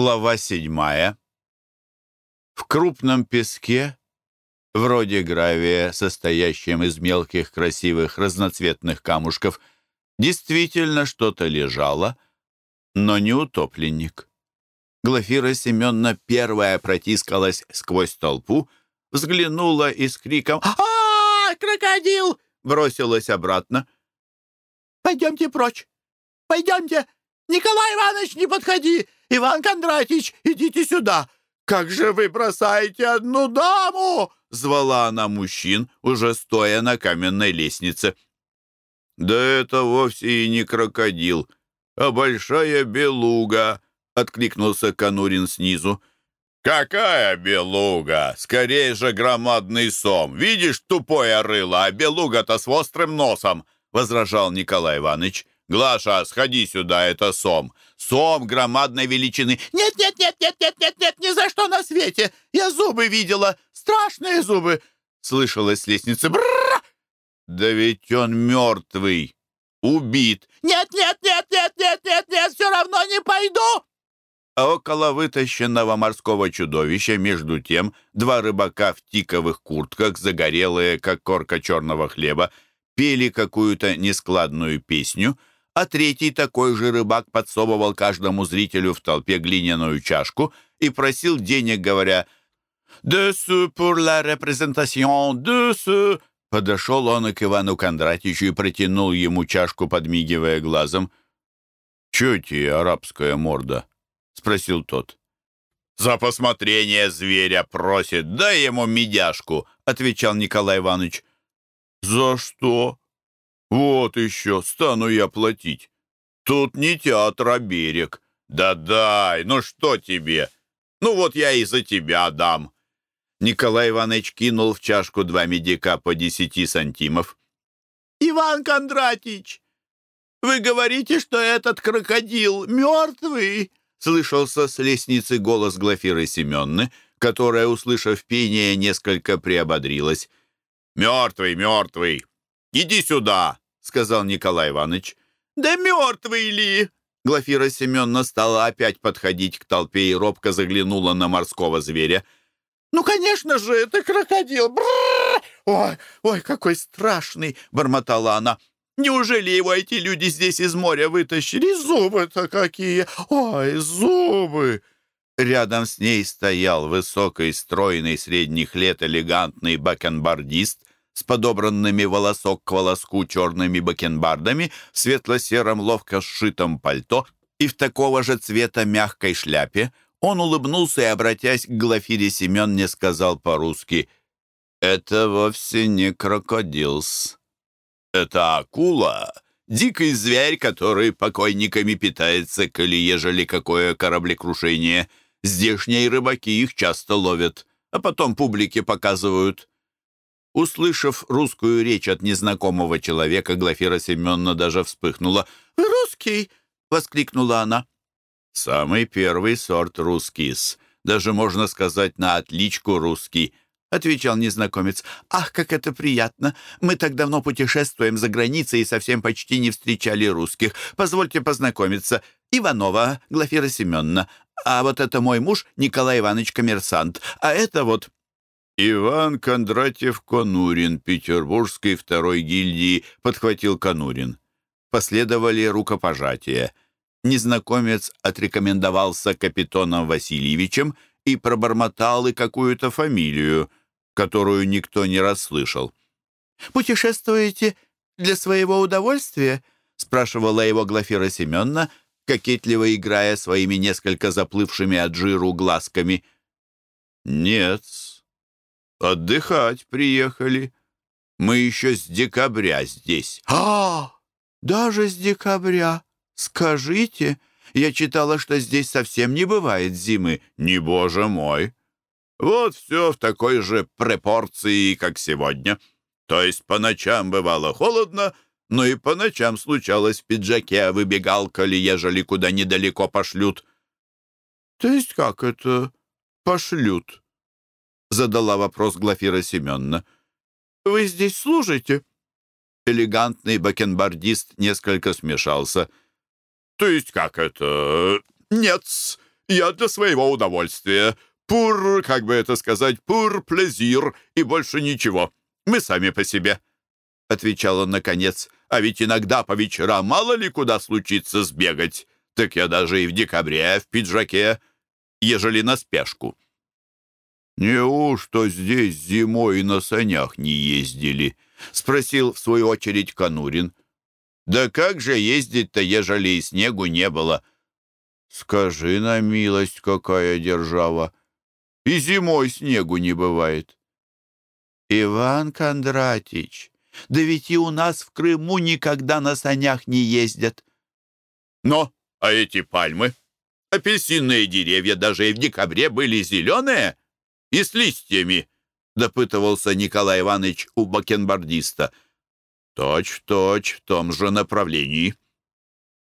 Глава седьмая. В крупном песке, вроде гравия, состоящем из мелких красивых разноцветных камушков, действительно что-то лежало, но не утопленник. Глафира Семеновна первая протискалась сквозь толпу, взглянула и с криком «А, крокодил!» бросилась обратно. «Пойдемте прочь! Пойдемте! Николай Иванович, не подходи! Иван Кондратич, идите сюда! Как же вы бросаете одну даму?» Звала она мужчин, уже стоя на каменной лестнице. «Да это вовсе и не крокодил, а большая белуга», — откликнулся Конурин снизу. «Какая белуга? Скорее же громадный сом. Видишь, тупое рыло, а белуга-то с острым носом», — возражал Николай Иванович. «Глаша, сходи сюда, это сом. Сом громадной величины». «Нет, нет, нет, нет, нет, нет, нет, ни за что на свете! Я зубы видела, страшные зубы!» Слышалось с лестницы. «Брррр!» «Да ведь он мертвый, убит». «Нет, нет, нет, нет, нет, нет, нет, все равно не пойду!» А около вытащенного морского чудовища, между тем, два рыбака в тиковых куртках, загорелые, как корка черного хлеба, пели какую-то нескладную песню — а третий такой же рыбак подсовывал каждому зрителю в толпе глиняную чашку и просил денег, говоря «De ce pour la représentation, de ce...» Подошел он к Ивану Кондратичу и протянул ему чашку, подмигивая глазом. «Чё тебе арабская морда?» — спросил тот. «За посмотрение зверя просит, дай ему медяшку», — отвечал Николай Иванович. «За что?» «Вот еще, стану я платить. Тут не театр, а берег. Да дай, ну что тебе? Ну вот я и за тебя дам». Николай Иванович кинул в чашку два медика по десяти сантимов. «Иван Кондратич, вы говорите, что этот крокодил мертвый?» Слышался с лестницы голос Глафиры Семенны, которая, услышав пение, несколько приободрилась. «Мертвый, мертвый! Иди сюда!» — сказал Николай Иванович. «Да мертвый ли?» Глафира Семеновна стала опять подходить к толпе и робко заглянула на морского зверя. «Ну, конечно же, это крокодил! Бррр! Ой, ой, какой страшный!» — бормотала она. «Неужели его эти люди здесь из моря вытащили? Зубы-то какие! Ой, зубы!» Рядом с ней стоял высокий, стройный, средних лет элегантный бакенбардист с подобранными волосок к волоску черными бакенбардами, в светло-сером ловко сшитом пальто и в такого же цвета мягкой шляпе, он улыбнулся и, обратясь к Глафире Семенне, сказал по-русски «Это вовсе не крокодилс. Это акула, дикий зверь, который покойниками питается, коли ежели какое кораблекрушение. Здешние рыбаки их часто ловят, а потом публике показывают». Услышав русскую речь от незнакомого человека, Глафира Семеновна даже вспыхнула. «Русский!» — воскликнула она. «Самый первый сорт русскис. Даже, можно сказать, на отличку русский», — отвечал незнакомец. «Ах, как это приятно! Мы так давно путешествуем за границей и совсем почти не встречали русских. Позвольте познакомиться. Иванова Глафира Семеновна. А вот это мой муж Николай Иванович Коммерсант. А это вот «Иван Кондратьев Конурин, Петербургской второй гильдии», — подхватил Конурин. Последовали рукопожатия. Незнакомец отрекомендовался капитоном Васильевичем и пробормотал и какую-то фамилию, которую никто не расслышал. «Путешествуете для своего удовольствия?» — спрашивала его Глафира Семеновна, кокетливо играя своими несколько заплывшими от жиру глазками. «Нет, Отдыхать приехали. Мы еще с декабря здесь. А, даже с декабря. Скажите, я читала, что здесь совсем не бывает зимы. Не боже мой. Вот все в такой же пропорции, как сегодня. То есть по ночам бывало холодно, но и по ночам случалось в пиджаке выбегал, коли ежели куда недалеко пошлют. То есть как это пошлют? — задала вопрос Глафира Семеновна. «Вы здесь служите?» Элегантный бакенбардист несколько смешался. «То есть как это? Нет, Я для своего удовольствия. Пур, как бы это сказать, пур плезир и больше ничего. Мы сами по себе», — отвечал он наконец. «А ведь иногда по вечерам мало ли куда случится сбегать. Так я даже и в декабре в пиджаке, ежели на спешку». «Неужто здесь зимой на санях не ездили?» — спросил в свою очередь Конурин. «Да как же ездить-то, ежели и снегу не было?» «Скажи на милость, какая держава! И зимой снегу не бывает!» «Иван Кондратич, да ведь и у нас в Крыму никогда на санях не ездят!» «Но, а эти пальмы? Апельсинные деревья даже и в декабре были зеленые!» И с листьями», — допытывался Николай Иванович у бакенбардиста. «Точь-точь в том же направлении.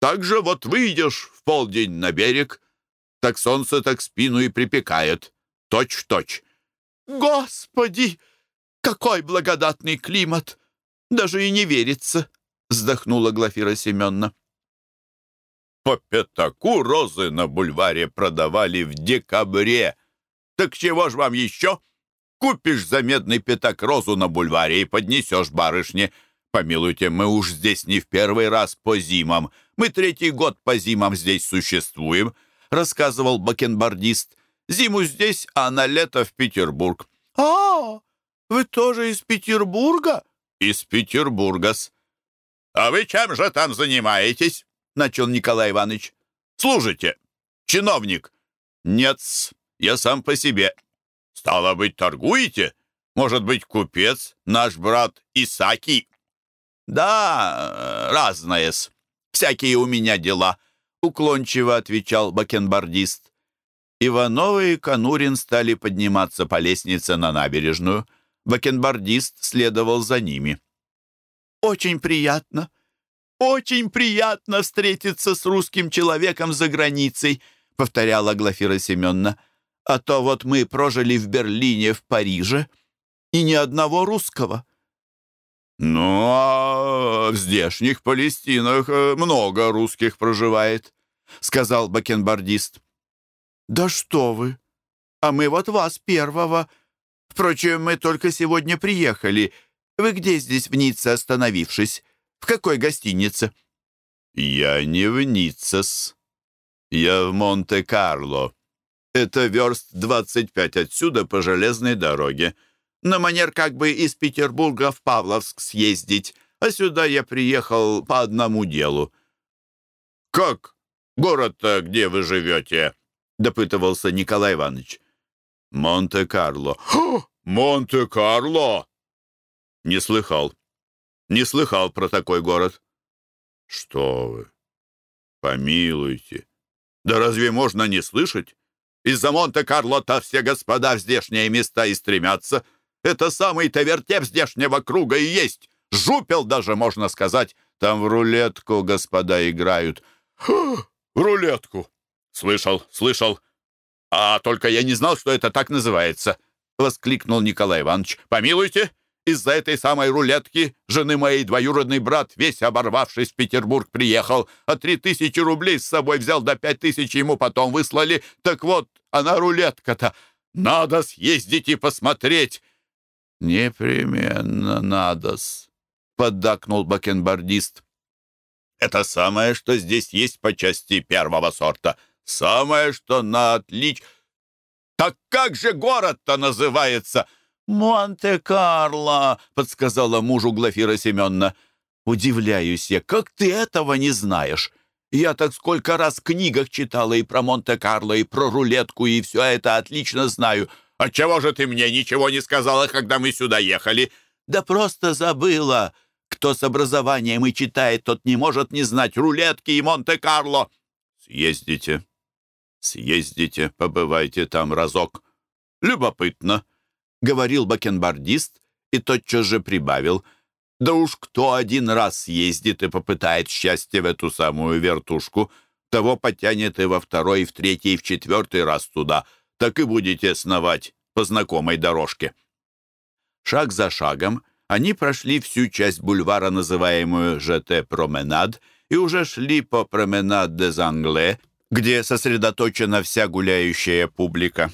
Так же вот выйдешь в полдень на берег, так солнце так спину и припекает. Точь-точь». «Господи, какой благодатный климат! Даже и не верится!» — вздохнула Глафира Семеновна. По пятаку розы на бульваре продавали в декабре, так чего ж вам еще? Купишь за медный пятак розу на бульваре и поднесешь барышне. Помилуйте, мы уж здесь не в первый раз по зимам. Мы третий год по зимам здесь существуем», — рассказывал бакенбардист. «Зиму здесь, а на лето в Петербург». «А, вы тоже из Петербурга?» «Из Петербурга-с». «А вы чем же там занимаетесь?» — начал Николай Иванович. «Служите. Чиновник». «Нет-с, я сам по себе. Стало быть, торгуете? Может быть, купец, наш брат Исаки? Да, разное-с. Всякие у меня дела, уклончиво отвечал бакенбардист. Ивановы и Конурин стали подниматься по лестнице на набережную. Бакенбардист следовал за ними. «Очень приятно, очень приятно встретиться с русским человеком за границей», повторяла Глафира Семеновна. А то вот мы прожили в Берлине, в Париже, и ни одного русского». «Ну, а в здешних Палестинах э, много русских проживает», — сказал бакенбардист. «Да что вы! А мы вот вас первого. Впрочем, мы только сегодня приехали. Вы где здесь в Ницце остановившись? В какой гостинице?» «Я не в Ниццес. Я в Монте-Карло», это верст 25 отсюда по железной дороге. На манер как бы из Петербурга в Павловск съездить, а сюда я приехал по одному делу». «Как? Город-то где вы живете?» — допытывался Николай Иванович. «Монте-Карло». «Монте-Карло!» «Не слыхал. Не слыхал про такой город». «Что вы? Помилуйте. Да разве можно не слышать? Из-за Монте-Карло-то все господа в здешние места и стремятся. Это самый-то вертеп здешнего круга и есть. Жупел даже, можно сказать. Там в рулетку господа играют. в рулетку. Слышал, слышал. А только я не знал, что это так называется. Воскликнул Николай Иванович. Помилуйте, из-за этой самой рулетки жены моей двоюродный брат, весь оборвавшись в Петербург, приехал, а три тысячи рублей с собой взял, до пять тысяч ему потом выслали. Так вот, она рулетка-то. Надо съездить и посмотреть. Непременно надо-с, поддакнул бакенбардист. Это самое, что здесь есть по части первого сорта. Самое, что на отлич... Так как же город-то называется?» «Монте-Карло!» — подсказала мужу Глафира Семеновна. «Удивляюсь я, как ты этого не знаешь? Я так сколько раз в книгах читала и про Монте-Карло, и про рулетку, и все это отлично знаю. Отчего же ты мне ничего не сказала, когда мы сюда ехали?» «Да просто забыла. Кто с образованием и читает, тот не может не знать рулетки и Монте-Карло». «Съездите, съездите, побывайте там разок. Любопытно» говорил бакенбардист и тотчас же прибавил. «Да уж кто один раз съездит и попытает счастье в эту самую вертушку, того потянет и во второй, и в третий, и в четвертый раз туда, так и будете сновать по знакомой дорожке». Шаг за шагом они прошли всю часть бульвара, называемую ЖТ-променад, и уже шли по променад де Зангле, где сосредоточена вся гуляющая публика.